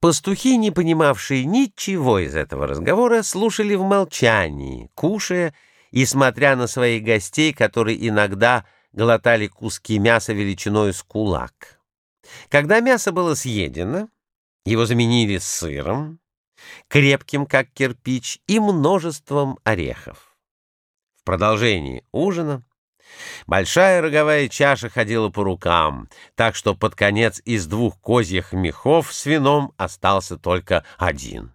Пастухи, не понимавшие ничего из этого разговора, слушали в молчании, кушая и смотря на своих гостей, которые иногда глотали куски мяса величиной с кулак. Когда мясо было съедено, его заменили сыром, крепким, как кирпич, и множеством орехов. В продолжении ужина Большая роговая чаша ходила по рукам, так что под конец из двух козьих мехов с вином остался только один.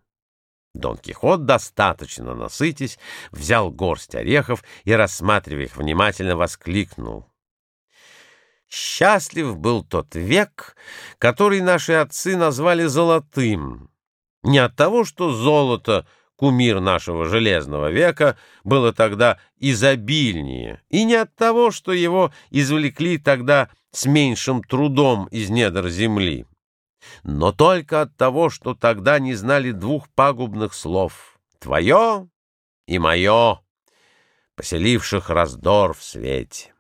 Дон Кихот, достаточно насытясь, взял горсть орехов и, рассматривая их внимательно, воскликнул. Счастлив был тот век, который наши отцы назвали золотым. Не от того, что золото — кумир нашего железного века, было тогда изобильнее, и не от того, что его извлекли тогда с меньшим трудом из недр земли, но только от того, что тогда не знали двух пагубных слов «твое» и «мое», поселивших раздор в свете.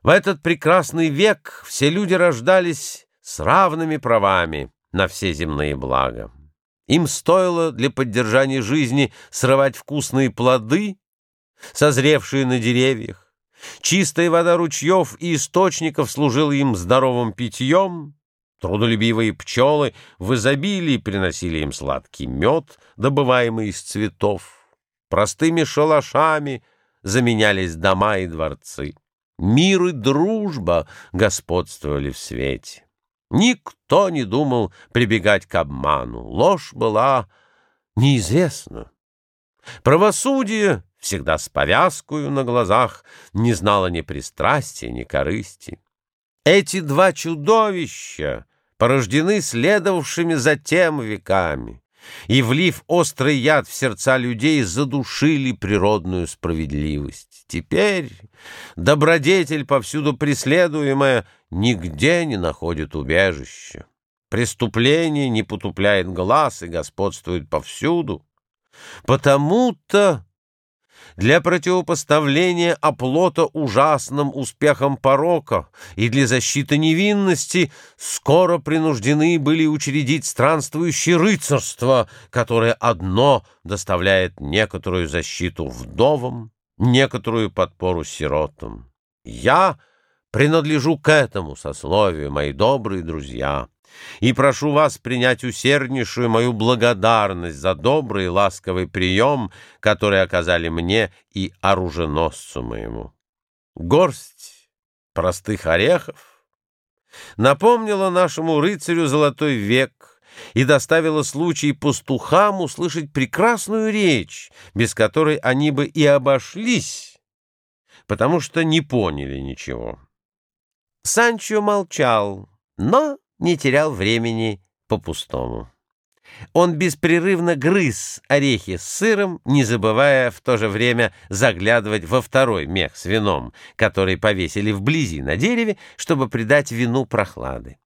В этот прекрасный век все люди рождались с равными правами на все земные блага. Им стоило для поддержания жизни срывать вкусные плоды, созревшие на деревьях. Чистая вода ручьев и источников служила им здоровым питьем. Трудолюбивые пчелы в изобилии приносили им сладкий мед, добываемый из цветов. Простыми шалашами заменялись дома и дворцы. Мир и дружба господствовали в свете. Никто не думал прибегать к обману. Ложь была неизвестна. Правосудие, всегда с повязкою на глазах, не знало ни пристрастия, ни корысти. Эти два чудовища порождены следовавшими затем веками и, влив острый яд в сердца людей, задушили природную справедливость. Теперь добродетель, повсюду преследуемая, нигде не находит убежища. Преступление не потупляет глаз и господствует повсюду. Потому-то для противопоставления оплота ужасным успехам порока и для защиты невинности скоро принуждены были учредить странствующее рыцарство, которое одно доставляет некоторую защиту вдовам, некоторую подпору сиротам. Я — принадлежу к этому сословию, мои добрые друзья, и прошу вас принять усерднейшую мою благодарность за добрый и ласковый прием, который оказали мне и оруженосцу моему. Горсть простых орехов напомнила нашему рыцарю золотой век и доставила случай пастухам услышать прекрасную речь, без которой они бы и обошлись, потому что не поняли ничего. Санчо молчал, но не терял времени по-пустому. Он беспрерывно грыз орехи с сыром, не забывая в то же время заглядывать во второй мех с вином, который повесили вблизи на дереве, чтобы придать вину прохлады.